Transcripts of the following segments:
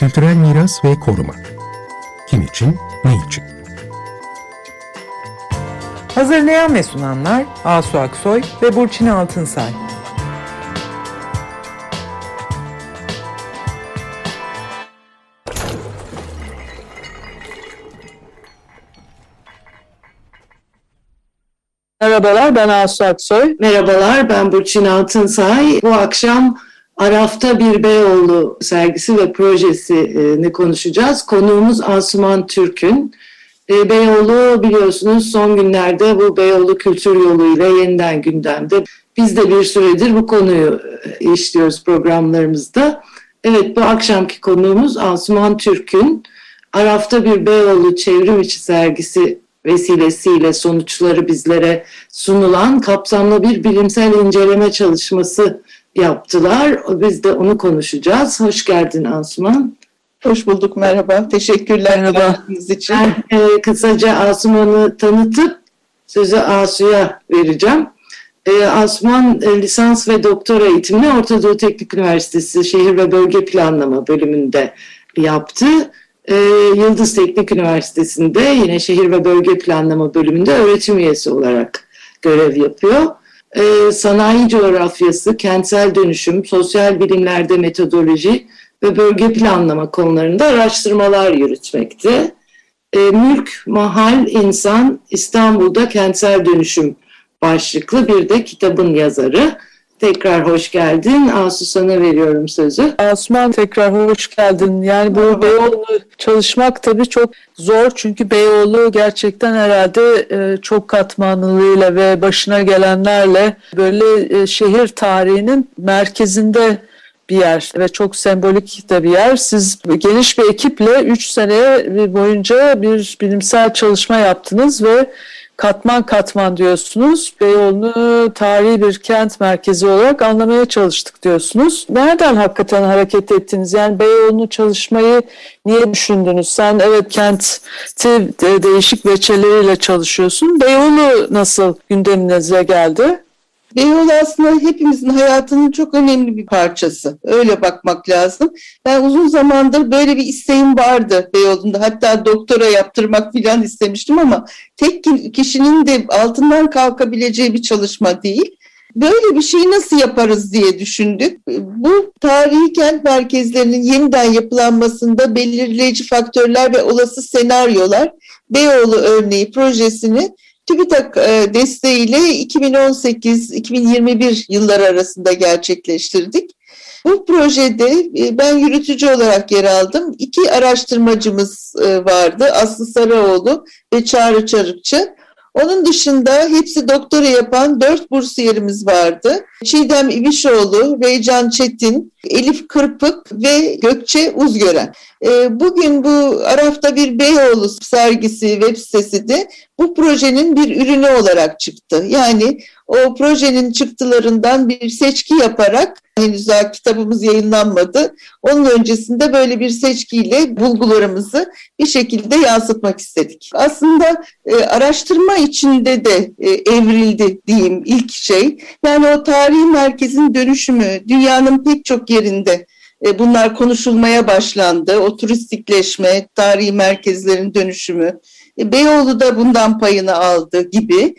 Kültürel miras ve koruma. Kim için, ne için? Hazırlayan ve sunanlar Asu Aksoy ve Burçin Altınsay. Merhabalar ben Asu Aksoy. Merhabalar ben Burçin Altınsay. Bu akşam Araf'ta bir Beyoğlu sergisi ve projesini konuşacağız. Konuğumuz Asuman Türk'ün. E, Beyoğlu biliyorsunuz son günlerde bu Beyoğlu kültür yoluyla yeniden gündemde. Biz de bir süredir bu konuyu e, işliyoruz programlarımızda. Evet bu akşamki konuğumuz Asuman Türk'ün Araf'ta bir Beyoğlu çevrim içi sergisi vesilesiyle sonuçları bizlere sunulan kapsamlı bir bilimsel inceleme çalışması yaptılar. Biz de onu konuşacağız. Hoş geldin Asuman. Hoş bulduk, merhaba. Teşekkürler merhaba. için. Ben e, kısaca Asuman'ı tanıtıp sözü Asu'ya vereceğim. E, Asuman e, lisans ve doktora eğitimini Orta Doğu Teknik Üniversitesi Şehir ve Bölge Planlama bölümünde yaptı. E, Yıldız Teknik Üniversitesi'nde yine Şehir ve Bölge Planlama bölümünde öğretim üyesi olarak görev yapıyor. E, sanayi coğrafyası, kentsel dönüşüm, sosyal bilimlerde metodoloji ve bölge planlama konularında araştırmalar yürütmekte. E, Mülk, Mahal, İnsan, İstanbul'da Kentsel Dönüşüm başlıklı bir de kitabın yazarı. Tekrar hoş geldin. Asu sana veriyorum sözü. Asuman tekrar hoş geldin. Yani bu Beyoğlu çalışmak tabii çok zor çünkü Beyoğlu gerçekten herhalde e, çok katmanlılığıyla ve başına gelenlerle böyle e, şehir tarihinin merkezinde bir yer ve çok sembolik de bir yer. Siz geniş bir ekiple 3 sene boyunca bir bilimsel çalışma yaptınız ve katman katman diyorsunuz. Beyoğlu'nu tarihi bir kent merkezi olarak anlamaya çalıştık diyorsunuz. Nereden hakikaten hareket ettiniz? Yani Beyoğlu'nu çalışmayı niye düşündünüz? Sen evet kenti değişik veçeleriyle çalışıyorsun. Beyoğlu nasıl gündeminize geldi? Beyoğlu aslında hepimizin hayatının çok önemli bir parçası. Öyle bakmak lazım. Ben uzun zamandır böyle bir isteğim vardı Beyoğlu'nda. Hatta doktora yaptırmak filan istemiştim ama tek kişinin de altından kalkabileceği bir çalışma değil. Böyle bir şeyi nasıl yaparız diye düşündük. Bu tarihi kent merkezlerinin yeniden yapılanmasında belirleyici faktörler ve olası senaryolar Beyoğlu örneği projesini TÜBİTAK e, desteğiyle 2018-2021 yılları arasında gerçekleştirdik. Bu projede e, ben yürütücü olarak yer aldım. İki araştırmacımız e, vardı. Aslı Sarıoğlu ve Çağrı Çarıkçı. Onun dışında hepsi doktora yapan dört bursiyerimiz vardı. Çiğdem İbişoğlu, Reycan Çetin, Elif Kırpık ve Gökçe Uzgören. Ee, bugün bu Araf'ta bir Beyoğlu sergisi web sitesi de bu projenin bir ürünü olarak çıktı. Yani o projenin çıktılarından bir seçki yaparak henüz daha kitabımız yayınlanmadı. Onun öncesinde böyle bir seçkiyle bulgularımızı bir şekilde yansıtmak istedik. Aslında e, araştırma içinde de e, evrildi diyeyim ilk şey. Yani o tarihi merkezin dönüşümü dünyanın pek çok yerinde e, bunlar konuşulmaya başlandı. O turistikleşme, tarihi merkezlerin dönüşümü. E, Beyoğlu da bundan payını aldı gibi.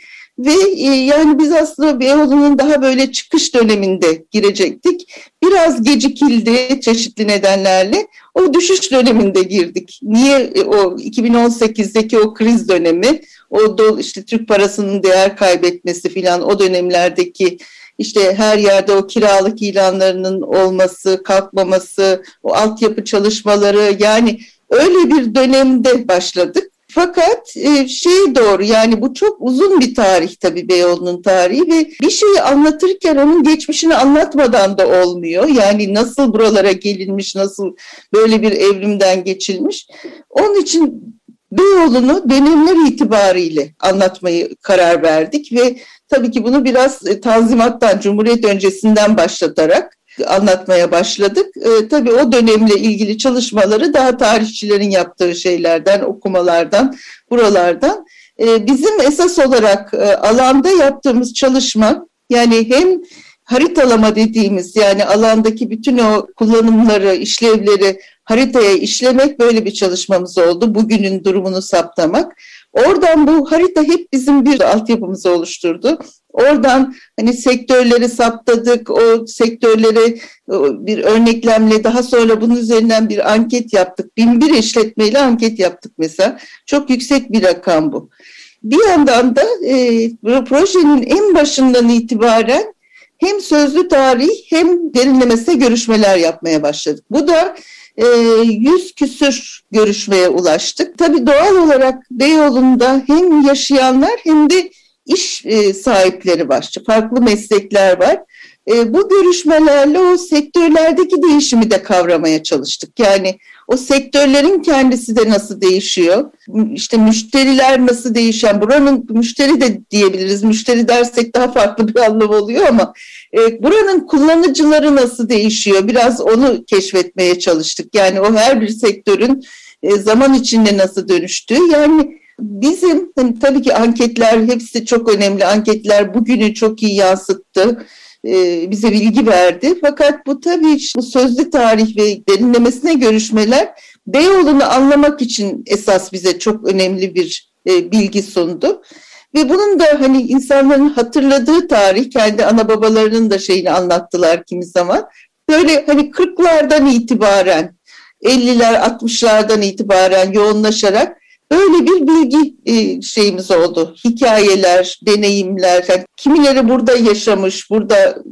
Ve e, yani biz aslında Beyoğlu'nun daha böyle çıkış döneminde girecektik. Biraz gecikildi çeşitli nedenlerle. O düşüş döneminde girdik. Niye o 2018'deki o kriz dönemi, o do, işte Türk parasının değer kaybetmesi filan o dönemlerdeki işte her yerde o kiralık ilanlarının olması, kalkmaması, o altyapı çalışmaları yani öyle bir dönemde başladık. Fakat e, şey doğru yani bu çok uzun bir tarih tabii Beyoğlu'nun tarihi ve bir şeyi anlatırken onun geçmişini anlatmadan da olmuyor. Yani nasıl buralara gelinmiş, nasıl böyle bir evrimden geçilmiş. Onun için Beyoğlu'nu dönemler itibariyle anlatmayı karar verdik ve tabii ki bunu biraz e, Tanzimat'tan, Cumhuriyet öncesinden başlatarak anlatmaya başladık. E, tabii o dönemle ilgili çalışmaları daha tarihçilerin yaptığı şeylerden, okumalardan, buralardan. E, bizim esas olarak e, alanda yaptığımız çalışma yani hem haritalama dediğimiz yani alandaki bütün o kullanımları, işlevleri haritaya işlemek böyle bir çalışmamız oldu. Bugünün durumunu saptamak. Oradan bu harita hep bizim bir altyapımızı oluşturdu. Oradan hani sektörleri saptadık, o sektörleri bir örneklemle daha sonra bunun üzerinden bir anket yaptık. Bin bir işletmeyle anket yaptık mesela. Çok yüksek bir rakam bu. Bir yandan da e, projenin en başından itibaren hem sözlü tarih hem derinlemesine görüşmeler yapmaya başladık. Bu da e, yüz küsür görüşmeye ulaştık. Tabii doğal olarak Beyoğlu'nda hem yaşayanlar hem de iş e, sahipleri var. Farklı meslekler var. E, bu görüşmelerle o sektörlerdeki değişimi de kavramaya çalıştık. Yani o sektörlerin kendisi de nasıl değişiyor? İşte müşteriler nasıl değişen? Buranın müşteri de diyebiliriz. Müşteri dersek daha farklı bir anlam oluyor ama e, buranın kullanıcıları nasıl değişiyor? Biraz onu keşfetmeye çalıştık. Yani o her bir sektörün e, zaman içinde nasıl dönüştüğü. Yani bizim hani tabii ki anketler hepsi çok önemli. Anketler bugünü çok iyi yansıttı e, bize bilgi verdi. Fakat bu tabii bu sözlü tarih ve derinlemesine görüşmeler Beyoğlu'nu anlamak için esas bize çok önemli bir e, bilgi sundu. Ve bunun da hani insanların hatırladığı tarih, kendi ana babalarının da şeyini anlattılar kimi zaman. Böyle hani 40'lardan itibaren, 50'ler, 60'lardan itibaren yoğunlaşarak Öyle bir bilgi e, şeyimiz oldu. Hikayeler, deneyimler. Yani kimileri burada yaşamış, burada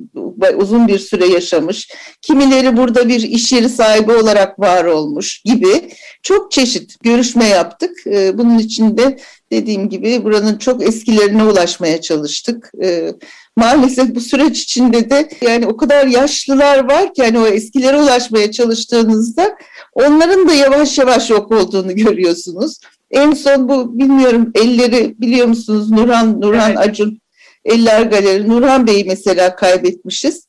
uzun bir süre yaşamış. Kimileri burada bir iş yeri sahibi olarak var olmuş gibi çok çeşit görüşme yaptık. E, bunun içinde dediğim gibi buranın çok eskilerine ulaşmaya çalıştık. E, maalesef bu süreç içinde de yani o kadar yaşlılar var ki hani o eskilere ulaşmaya çalıştığınızda onların da yavaş yavaş yok olduğunu görüyorsunuz. En son bu bilmiyorum elleri biliyor musunuz Nurhan Nurhan evet. Acun Eller Galeri Nurhan Bey'i mesela kaybetmişiz.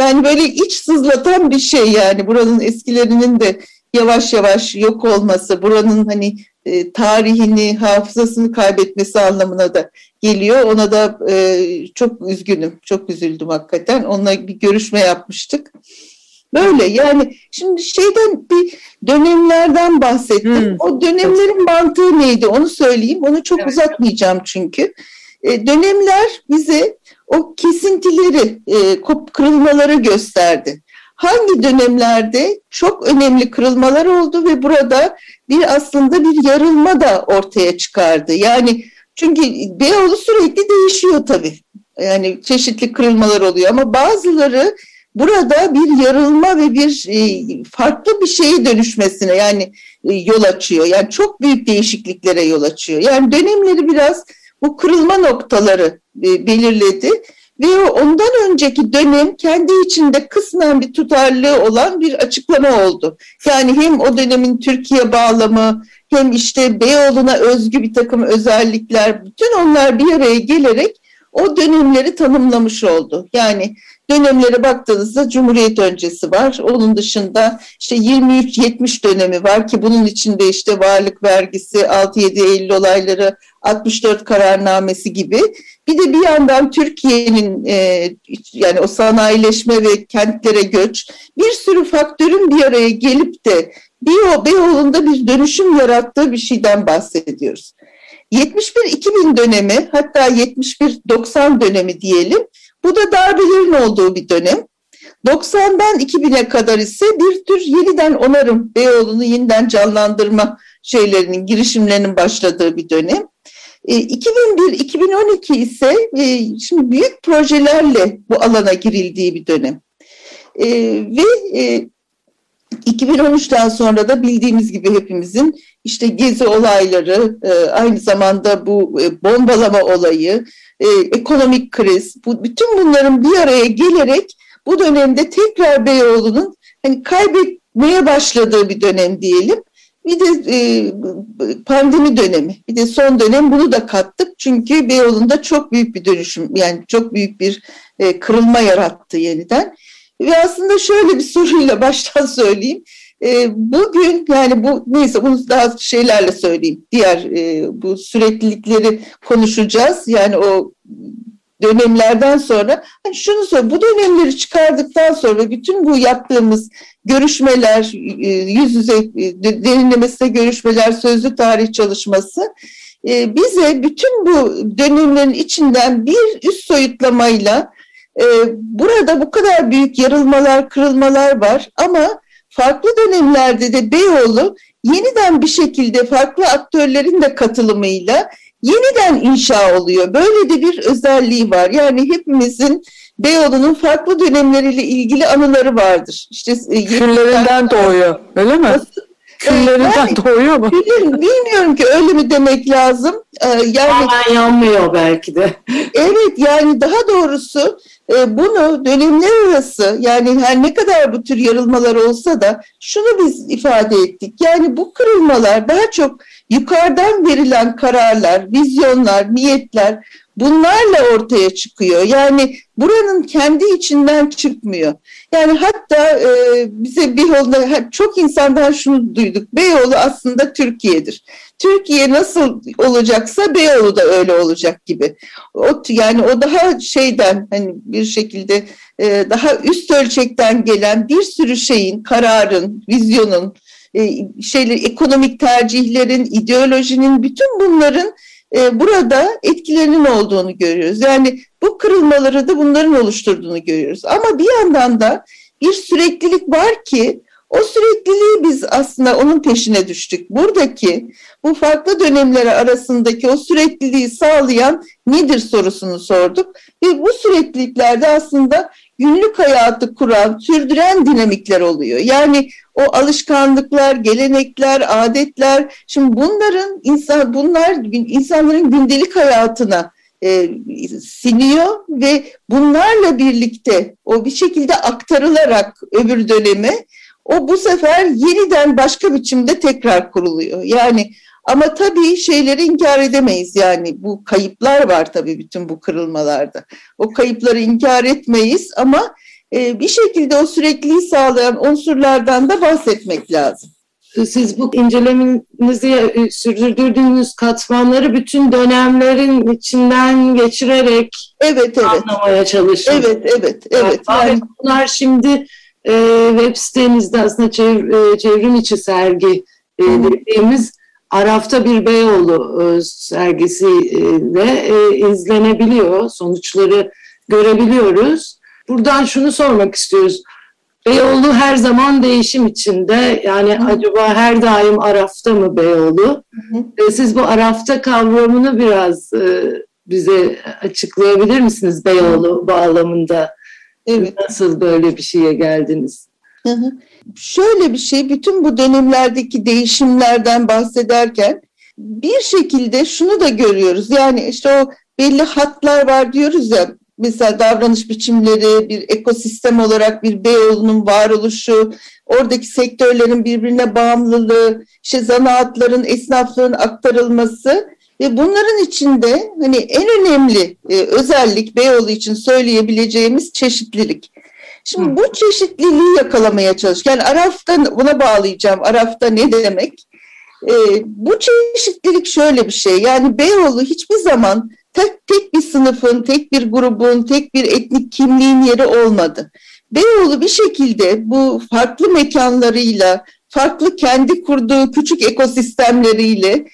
Yani böyle iç sızlatan bir şey yani buranın eskilerinin de yavaş yavaş yok olması, buranın hani e, tarihini, hafızasını kaybetmesi anlamına da geliyor. Ona da e, çok üzgünüm, çok üzüldüm hakikaten. Onunla bir görüşme yapmıştık. Böyle yani şimdi şeyden bir dönemlerden bahsettim. Hmm. O dönemlerin mantığı neydi onu söyleyeyim. Onu çok evet. uzatmayacağım çünkü. E, dönemler bize o kesintileri, e, kırılmaları gösterdi. Hangi dönemlerde çok önemli kırılmalar oldu ve burada bir aslında bir yarılma da ortaya çıkardı. Yani çünkü Beyoğlu sürekli değişiyor tabii. Yani çeşitli kırılmalar oluyor ama bazıları burada bir yarılma ve bir e, farklı bir şeye dönüşmesine yani e, yol açıyor. Yani çok büyük değişikliklere yol açıyor. Yani dönemleri biraz bu kırılma noktaları e, belirledi ve ondan önceki dönem kendi içinde kısmen bir tutarlılığı olan bir açıklama oldu. Yani hem o dönemin Türkiye bağlamı hem işte Beyoğlu'na özgü bir takım özellikler bütün onlar bir araya gelerek o dönemleri tanımlamış oldu. Yani dönemlere baktığınızda Cumhuriyet öncesi var. Onun dışında işte 23-70 dönemi var ki bunun içinde işte varlık vergisi, 6-7 Eylül olayları, 64 kararnamesi gibi. Bir de bir yandan Türkiye'nin e, yani o sanayileşme ve kentlere göç bir sürü faktörün bir araya gelip de Beyo, Beyoğlu'nda bir dönüşüm yarattığı bir şeyden bahsediyoruz. 71-2000 dönemi hatta 71-90 dönemi diyelim bu da darbelerin olduğu bir dönem. 90'dan 2000'e kadar ise bir tür yeniden onarım, Beyoğlu'nu yeniden canlandırma şeylerinin, girişimlerinin başladığı bir dönem. 2001-2012 e, ise e, şimdi büyük projelerle bu alana girildiği bir dönem. E, ve 2013'ten sonra da bildiğimiz gibi hepimizin işte gezi olayları, aynı zamanda bu bombalama olayı, e, ekonomik kriz, bu, bütün bunların bir araya gelerek bu dönemde tekrar Beyoğlu'nun hani kaybetmeye başladığı bir dönem diyelim. Bir de e, pandemi dönemi, bir de son dönem bunu da kattık. Çünkü Beyoğlu'nda çok büyük bir dönüşüm, yani çok büyük bir e, kırılma yarattı yeniden. Ve aslında şöyle bir soruyla baştan söyleyeyim. E, bugün yani bu neyse bunu daha şeylerle söyleyeyim. Diğer e, bu süreklilikleri konuşacağız. Yani o dönemlerden sonra hani şunu söyle bu dönemleri çıkardıktan sonra bütün bu yaptığımız görüşmeler e, yüz yüze e, derinlemesine görüşmeler sözlü tarih çalışması e, bize bütün bu dönemlerin içinden bir üst soyutlamayla burada bu kadar büyük yarılmalar kırılmalar var ama farklı dönemlerde de Beyoğlu yeniden bir şekilde farklı aktörlerin de katılımıyla yeniden inşa oluyor. Böyle de bir özelliği var. Yani hepimizin Beyoğlu'nun farklı dönemleriyle ilgili anıları vardır. İşte e, küllerinden doğuyor. Öyle mi? Küllerinden yani, doğuyor mu? Bilmiyorum ki öyle mi demek lazım. Ee, yani Tamamen yanmıyor belki de. Evet yani daha doğrusu bunu dönemler arası yani her ne kadar bu tür yarılmalar olsa da şunu biz ifade ettik. Yani bu kırılmalar daha çok yukarıdan verilen kararlar, vizyonlar, niyetler bunlarla ortaya çıkıyor. Yani buranın kendi içinden çıkmıyor. Yani hatta e, bize Beyoğlu'da çok insandan şunu duyduk. Beyoğlu aslında Türkiye'dir. Türkiye nasıl olacaksa Beyoğlu da öyle olacak gibi. O, yani o daha şeyden hani bir şekilde e, daha üst ölçekten gelen bir sürü şeyin, kararın, vizyonun, e, şeyler, ekonomik tercihlerin, ideolojinin bütün bunların e, burada etkilerinin olduğunu görüyoruz. Yani bu kırılmaları da bunların oluşturduğunu görüyoruz. Ama bir yandan da bir süreklilik var ki o sürekliliği biz aslında onun peşine düştük. Buradaki bu farklı dönemleri arasındaki o sürekliliği sağlayan nedir sorusunu sorduk. Ve bu sürekliliklerde aslında günlük hayatı kuran, sürdüren dinamikler oluyor. Yani o alışkanlıklar, gelenekler, adetler, şimdi bunların insan bunlar insanların gündelik hayatına e, siniyor ve bunlarla birlikte o bir şekilde aktarılarak öbür döneme o bu sefer yeniden başka biçimde tekrar kuruluyor. Yani ama tabii şeyleri inkar edemeyiz yani bu kayıplar var tabii bütün bu kırılmalarda. O kayıpları inkar etmeyiz ama e, bir şekilde o sürekliliği sağlayan unsurlardan da bahsetmek lazım. Siz bu incelemenizi e, sürdürdüğünüz katmanları bütün dönemlerin içinden geçirerek evet, evet. anlamaya çalışıyorsunuz. Evet, evet, evet. Yani, yani bunlar şimdi e, web sitemizde aslında çev, e, çevrim içi sergi e, dediğimiz Araf'ta bir Beyoğlu e, sergisiyle e, izlenebiliyor. Sonuçları görebiliyoruz. Buradan şunu sormak istiyoruz. Beyoğlu her zaman değişim içinde. Yani hı. acaba her daim Araf'ta mı Beyoğlu? Hı hı. Siz bu Araf'ta kavramını biraz e, bize açıklayabilir misiniz Beyoğlu bağlamında? Evet. Nasıl böyle bir şeye geldiniz? Hı hı. Şöyle bir şey, bütün bu dönemlerdeki değişimlerden bahsederken bir şekilde şunu da görüyoruz. Yani işte o belli hatlar var diyoruz ya, mesela davranış biçimleri, bir ekosistem olarak bir Beyoğlu'nun varoluşu, oradaki sektörlerin birbirine bağımlılığı, işte zanaatların, esnaflığın aktarılması ve bunların içinde hani en önemli e, özellik Beyoğlu için söyleyebileceğimiz çeşitlilik. Şimdi Hı. bu çeşitliliği yakalamaya çalış. Yani Araf'ta buna bağlayacağım. Araf'ta ne demek? E, bu çeşitlilik şöyle bir şey. Yani Beyoğlu hiçbir zaman tek, tek bir sınıfın, tek bir grubun, tek bir etnik kimliğin yeri olmadı. Beyoğlu bir şekilde bu farklı mekanlarıyla, farklı kendi kurduğu küçük ekosistemleriyle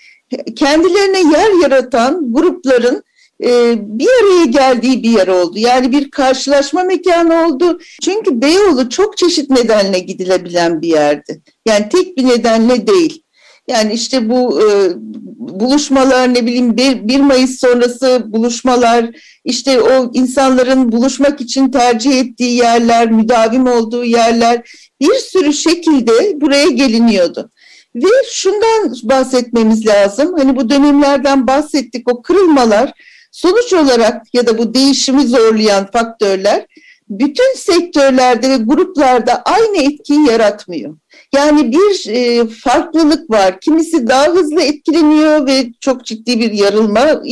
kendilerine yer yaratan grupların e, bir araya geldiği bir yer oldu. Yani bir karşılaşma mekanı oldu. Çünkü Beyoğlu çok çeşit nedenle gidilebilen bir yerdi. Yani tek bir nedenle değil. Yani işte bu e, buluşmalar ne bileyim 1, 1 Mayıs sonrası buluşmalar işte o insanların buluşmak için tercih ettiği yerler, müdavim olduğu yerler bir sürü şekilde buraya geliniyordu. Ve şundan bahsetmemiz lazım. Hani bu dönemlerden bahsettik o kırılmalar sonuç olarak ya da bu değişimi zorlayan faktörler bütün sektörlerde ve gruplarda aynı etkiyi yaratmıyor. Yani bir e, farklılık var. Kimisi daha hızlı etkileniyor ve çok ciddi bir yarılma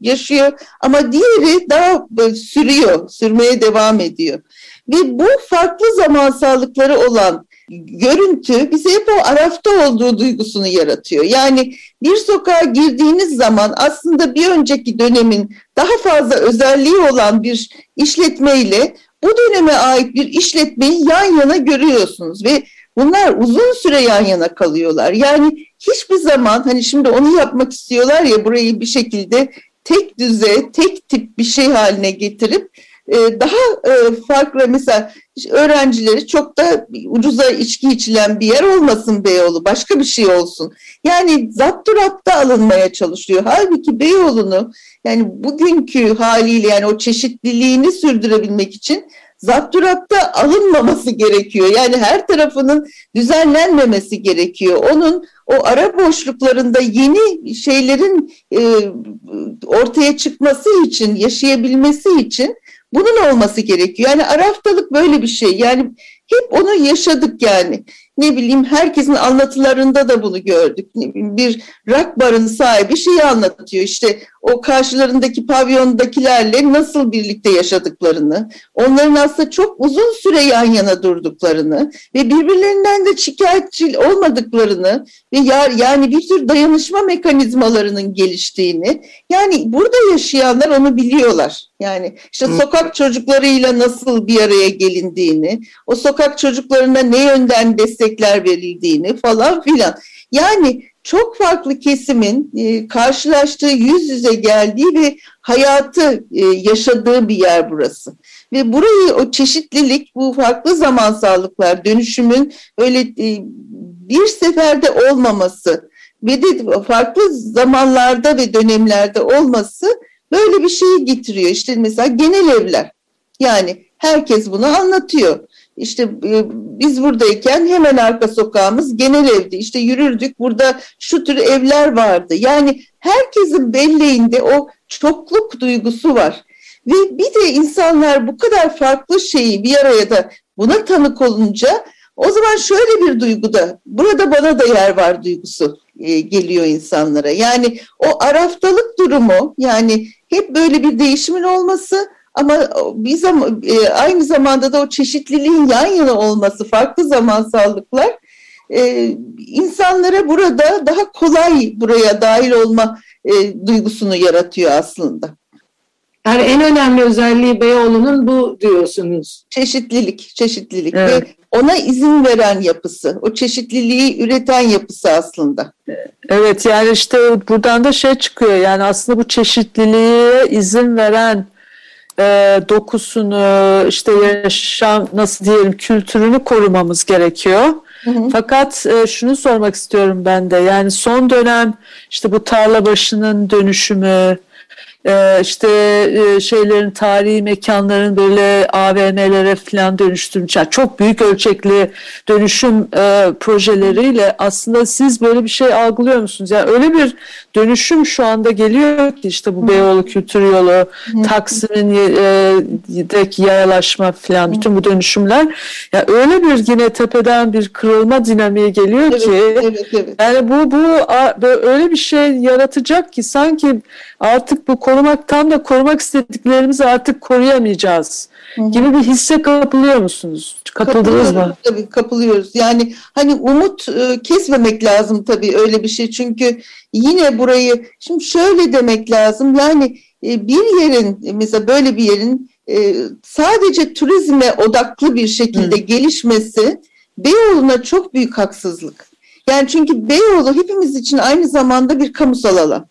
yaşıyor ama diğeri daha e, sürüyor, sürmeye devam ediyor. Ve bu farklı zamansallıkları olan görüntü bize hep o arafta olduğu duygusunu yaratıyor. Yani bir sokağa girdiğiniz zaman aslında bir önceki dönemin daha fazla özelliği olan bir işletmeyle bu döneme ait bir işletmeyi yan yana görüyorsunuz ve bunlar uzun süre yan yana kalıyorlar. Yani hiçbir zaman hani şimdi onu yapmak istiyorlar ya burayı bir şekilde tek düze, tek tip bir şey haline getirip daha e, farklı mesela öğrencileri çok da ucuza içki içilen bir yer olmasın Beyoğlu başka bir şey olsun. Yani zapturapta alınmaya çalışıyor. Halbuki Beyoğlu'nu yani bugünkü haliyle yani o çeşitliliğini sürdürebilmek için zapturapta alınmaması gerekiyor. Yani her tarafının düzenlenmemesi gerekiyor. Onun o ara boşluklarında yeni şeylerin e, ortaya çıkması için, yaşayabilmesi için bunun olması gerekiyor. Yani araftalık böyle bir şey. Yani hep onu yaşadık yani ne bileyim herkesin anlatılarında da bunu gördük. Bir rock barın sahibi şeyi anlatıyor işte o karşılarındaki pavyondakilerle nasıl birlikte yaşadıklarını, onların aslında çok uzun süre yan yana durduklarını ve birbirlerinden de şikayetçi olmadıklarını ve yani bir tür dayanışma mekanizmalarının geliştiğini yani burada yaşayanlar onu biliyorlar. Yani işte sokak çocuklarıyla nasıl bir araya gelindiğini, o sokak çocuklarına ne yönden destekler verildiğini falan filan. Yani çok farklı kesimin e, karşılaştığı, yüz yüze geldiği ve hayatı e, yaşadığı bir yer burası. Ve burayı o çeşitlilik, bu farklı zamansallıklar, dönüşümün öyle e, bir seferde olmaması ve de farklı zamanlarda ve dönemlerde olması böyle bir şeyi getiriyor. İşte mesela genel evler. Yani herkes bunu anlatıyor. İşte e, biz buradayken hemen arka sokağımız genel evdi. İşte yürürdük burada şu tür evler vardı. Yani herkesin belleğinde o çokluk duygusu var. Ve bir de insanlar bu kadar farklı şeyi bir araya da buna tanık olunca o zaman şöyle bir duyguda burada bana da yer var duygusu e, geliyor insanlara. Yani o araftalık durumu yani hep böyle bir değişimin olması ama bir zaman, e, aynı zamanda da o çeşitliliğin yan yana olması, farklı zamansallıklar e, insanlara burada daha kolay buraya dahil olma e, duygusunu yaratıyor aslında. Yani en önemli özelliği Beyoğlu'nun bu diyorsunuz. Çeşitlilik, çeşitlilik evet. ve ona izin veren yapısı, o çeşitliliği üreten yapısı aslında. Evet yani işte buradan da şey çıkıyor yani aslında bu çeşitliliğe izin veren e, dokusunu, işte yaşam nasıl diyelim kültürünü korumamız gerekiyor. Hı hı. Fakat e, şunu sormak istiyorum ben de yani son dönem işte bu tarla başının dönüşümü, e, işte e, şeylerin tarihi mekanların böyle AVM'lere falan dönüştürmüş. Yani çok büyük ölçekli dönüşüm e, projeleriyle aslında siz böyle bir şey algılıyor musunuz? Yani öyle bir dönüşüm şu anda geliyor ki işte bu Beyoğlu Kültür Yolu, Taksim'in deki yayalaşma falan bütün bu dönüşümler yani öyle bir yine tepeden bir kırılma dinamiği geliyor evet, ki evet, evet. yani bu bu öyle bir şey yaratacak ki sanki artık bu korumak tam da korumak istediklerimizi artık koruyamayacağız Hı-hı. gibi bir hisse kapılıyor musunuz? Kapıldınız mı? Tabii kapılıyoruz. Yani hani umut e, kesmemek lazım tabii öyle bir şey. Çünkü yine burayı şimdi şöyle demek lazım. Yani e, bir yerin mesela böyle bir yerin e, sadece turizme odaklı bir şekilde Hı. gelişmesi Beyoğlu'na çok büyük haksızlık. Yani çünkü Beyoğlu hepimiz için aynı zamanda bir kamusal alan.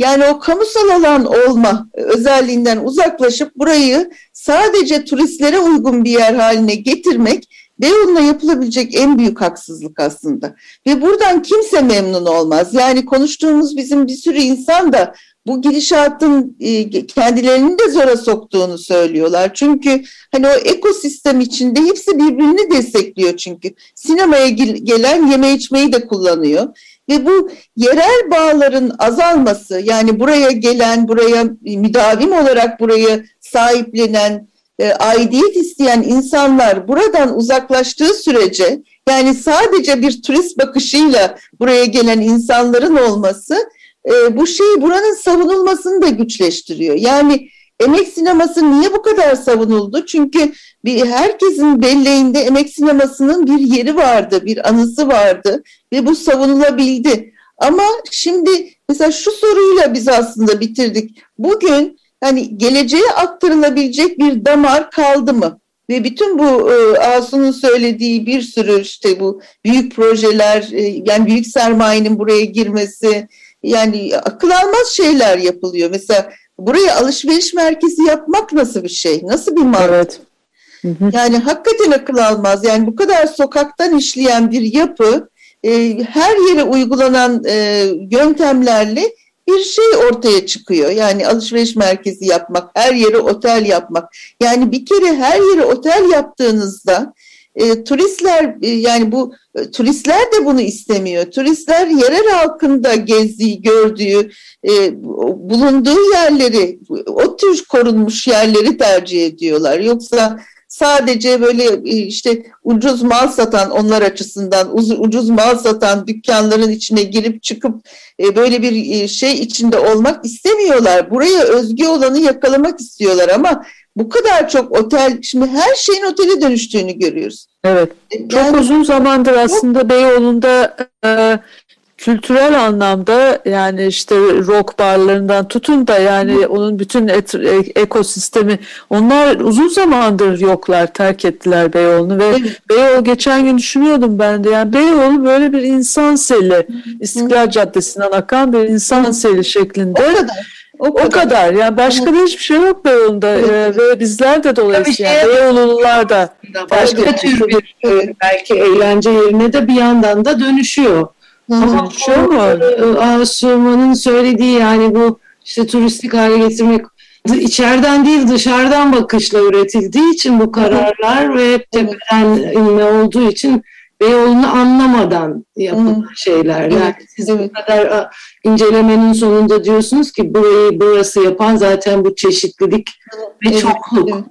Yani o kamusal alan olma özelliğinden uzaklaşıp burayı sadece turistlere uygun bir yer haline getirmek Beyoğlu'na yapılabilecek en büyük haksızlık aslında. Ve buradan kimse memnun olmaz. Yani konuştuğumuz bizim bir sürü insan da bu gidişatın e, kendilerini de zora soktuğunu söylüyorlar. Çünkü hani o ekosistem içinde hepsi birbirini destekliyor çünkü. Sinemaya gelen yeme içmeyi de kullanıyor. Ve bu yerel bağların azalması yani buraya gelen, buraya müdavim olarak burayı sahiplenen, e, aidiyet isteyen insanlar buradan uzaklaştığı sürece yani sadece bir turist bakışıyla buraya gelen insanların olması e, bu şeyi buranın savunulmasını da güçleştiriyor. Yani emek sineması niye bu kadar savunuldu? Çünkü bir herkesin belleğinde emek sinemasının bir yeri vardı, bir anısı vardı ve bu savunulabildi. Ama şimdi mesela şu soruyla biz aslında bitirdik. Bugün hani geleceğe aktarılabilecek bir damar kaldı mı? Ve bütün bu e, Asu'nun söylediği bir sürü işte bu büyük projeler, e, yani büyük sermayenin buraya girmesi, yani akıl almaz şeyler yapılıyor. Mesela buraya alışveriş merkezi yapmak nasıl bir şey? Nasıl bir mantık? Evet. Yani hakikaten akıl almaz. Yani bu kadar sokaktan işleyen bir yapı e, her yere uygulanan e, yöntemlerle bir şey ortaya çıkıyor. Yani alışveriş merkezi yapmak, her yere otel yapmak. Yani bir kere her yere otel yaptığınızda e, turistler e, yani bu e, turistler de bunu istemiyor. Turistler yerel halkında gezdiği, gördüğü, e, bulunduğu yerleri, o tür korunmuş yerleri tercih ediyorlar. Yoksa sadece böyle e, işte ucuz mal satan onlar açısından ucuz mal satan dükkanların içine girip çıkıp e, böyle bir e, şey içinde olmak istemiyorlar. Buraya özgü olanı yakalamak istiyorlar ama bu kadar çok otel şimdi her şeyin otele dönüştüğünü görüyoruz. Evet. Çok yani, uzun zamandır aslında Beyoğlu'nda e, kültürel anlamda yani işte rock barlarından tutun da yani onun bütün et, e, ekosistemi onlar uzun zamandır yoklar terk ettiler Beyoğlu'nu ve evet. Beyoğlu geçen gün düşünüyordum ben de yani Beyoğlu böyle bir insan seli İstiklal Caddesi'nden akan bir insan seli şeklinde. O kadar. O kadar. o kadar. Yani başka evet. hiçbir şey yok Beyoğlu'nda evet. ee, ve bizler de dolayısıyla yani Beyoğlu'lular da başka tür bir e, belki eğlence yerine de bir yandan da dönüşüyor. Ama şu e, Asuman'ın söylediği yani bu işte turistik hale getirmek içeriden değil dışarıdan bakışla üretildiği için bu kararlar ve tepeden inme olduğu için Beyoğlu'nu anlamadan yapılan şeyler. Yani evet, siz evet. bu kadar incelemenin sonunda diyorsunuz ki burayı burası yapan zaten bu çeşitlilik ve evet, çokluk. Evet.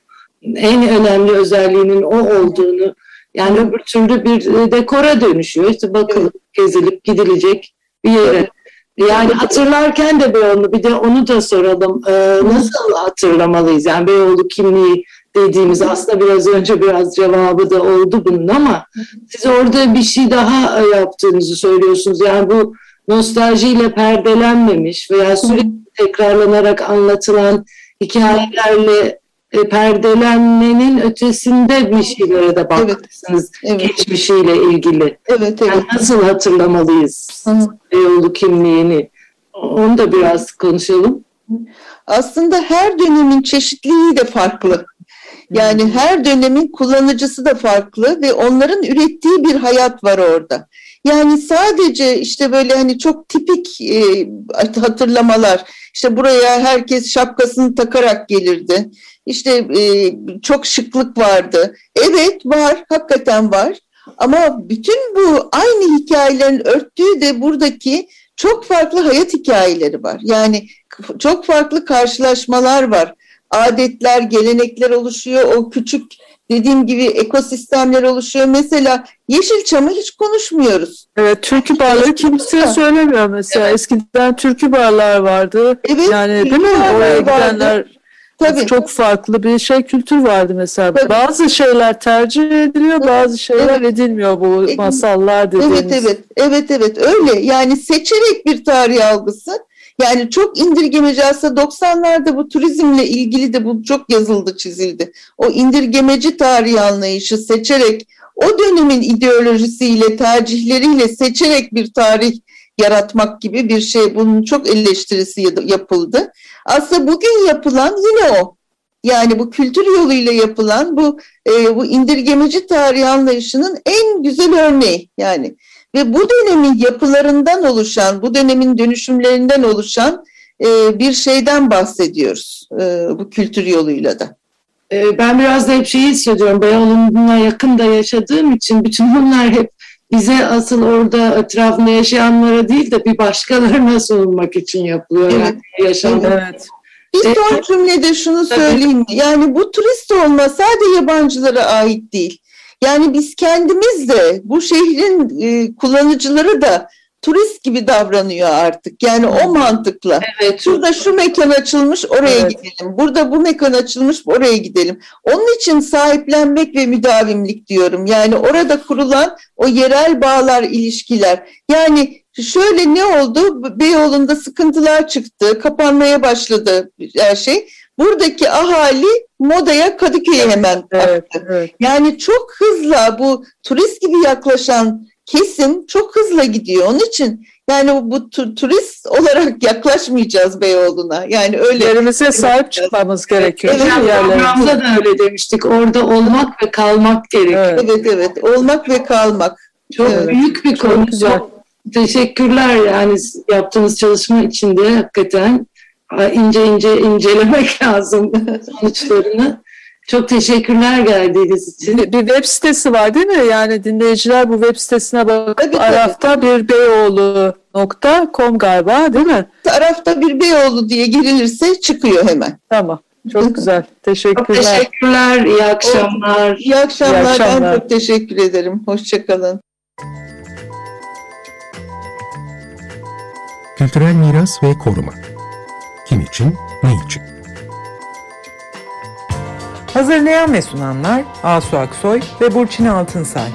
En önemli özelliğinin o olduğunu yani öbür türlü bir e, dekora dönüşüyor. İşte bakılıp evet. gezilip gidilecek bir yere. Yani hatırlarken de Beyoğlu bir de onu da soralım. Ee, nasıl hatırlamalıyız? Yani Beyoğlu kimliği dediğimiz aslında biraz önce biraz cevabı da oldu bunun ama siz orada bir şey daha yaptığınızı söylüyorsunuz. Yani bu nostaljiyle perdelenmemiş veya sürekli tekrarlanarak anlatılan hikayelerle e, perdelenmenin ötesinde bir şeylere de bakmışsınız evet, evet. geçmişiyle ilgili. Evet, evet. Yani nasıl hatırlamalıyız Beyoğlu kimliğini? Onu da biraz konuşalım. Aslında her dönemin çeşitliliği de farklı. Yani her dönemin kullanıcısı da farklı ve onların ürettiği bir hayat var orada. Yani sadece işte böyle hani çok tipik e, hatırlamalar. İşte buraya herkes şapkasını takarak gelirdi. İşte e, çok şıklık vardı. Evet var, hakikaten var. Ama bütün bu aynı hikayelerin örttüğü de buradaki çok farklı hayat hikayeleri var. Yani çok farklı karşılaşmalar var adetler, gelenekler oluşuyor. O küçük dediğim gibi ekosistemler oluşuyor. Mesela Yeşilçam'ı hiç konuşmuyoruz. Evet, türkü barları kimse söylemiyor mesela. Evet. Eskiden türkü barlar vardı. Evet, yani değil mi? Oraya gidenler Tabii. Çok farklı bir şey kültür vardı mesela. Tabii. Bazı şeyler tercih ediliyor, bazı şeyler evet. edilmiyor bu masallar dediğimiz. Evet evet. Evet evet öyle. Yani seçerek bir tarih algısı yani çok indirgemeci aslında 90'larda bu turizmle ilgili de bu çok yazıldı çizildi. O indirgemeci tarih anlayışı seçerek o dönemin ideolojisiyle tercihleriyle seçerek bir tarih yaratmak gibi bir şey bunun çok eleştirisi yapıldı. Aslında bugün yapılan yine o. Yani bu kültür yoluyla yapılan bu e, bu indirgemeci tarih anlayışının en güzel örneği yani. Ve bu dönemin yapılarından oluşan, bu dönemin dönüşümlerinden oluşan e, bir şeyden bahsediyoruz e, bu kültür yoluyla da. E, ben biraz da hep şeyi hissediyorum. Beyoğlu'na yakın da yaşadığım için bütün bunlar hep bize asıl orada etrafında yaşayanlara değil de bir başkalarına sunulmak için yapılıyor. Evet. Yani yaşam. Evet. Bir son cümlede şunu söyleyeyim. Yani bu turist olma sadece yabancılara ait değil. Yani biz kendimiz de bu şehrin e, kullanıcıları da turist gibi davranıyor artık. Yani o mantıkla. Evet. Şurada şu mekan açılmış oraya Evet. gidelim. Burada bu mekan açılmış oraya gidelim. Onun için sahiplenmek ve müdavimlik diyorum. Yani orada kurulan o yerel bağlar, ilişkiler. Yani şöyle ne oldu? Beyoğlu'nda sıkıntılar çıktı. Kapanmaya başladı her şey. Buradaki ahali modaya Kadıköy'e hemen Evet, evet. Yani çok hızla bu turist gibi yaklaşan kesim çok hızla gidiyor. Onun için yani bu tu- turist olarak yaklaşmayacağız Beyoğlu'na. Yani öyle Yerimize sahip çıkmamız gerekiyor. Evet? Programda da öyle demiştik. Orada olmak ve kalmak gerekiyor. Evet. evet evet olmak ve kalmak. Çok Evet. büyük bir Çok konu. güzel. Çok teşekkürler yani yaptığınız çalışma içinde hakikaten ince ince incelemek lazım sonuçlarını. Çok teşekkürler geldiğiniz için. Bir, bir web sitesi var değil mi? Yani dinleyiciler bu web sitesine bakıp Tabii, tabii. Araf'ta bir beyoğlu.com galiba değil mi? Tarafta bir Beyoğlu diye girilirse çıkıyor hemen. Tamam. Çok güzel. Çok Teşekkürler. teşekkürler, iyi akşamlar. İyi akşamlar. İyi akşamlar. Ben çok teşekkür ederim. Hoşçakalın. Kültürel miras ve koruma. Kim için, ne için? Hazırlayan ve sunanlar Asu Aksoy ve Burçin Altınsay.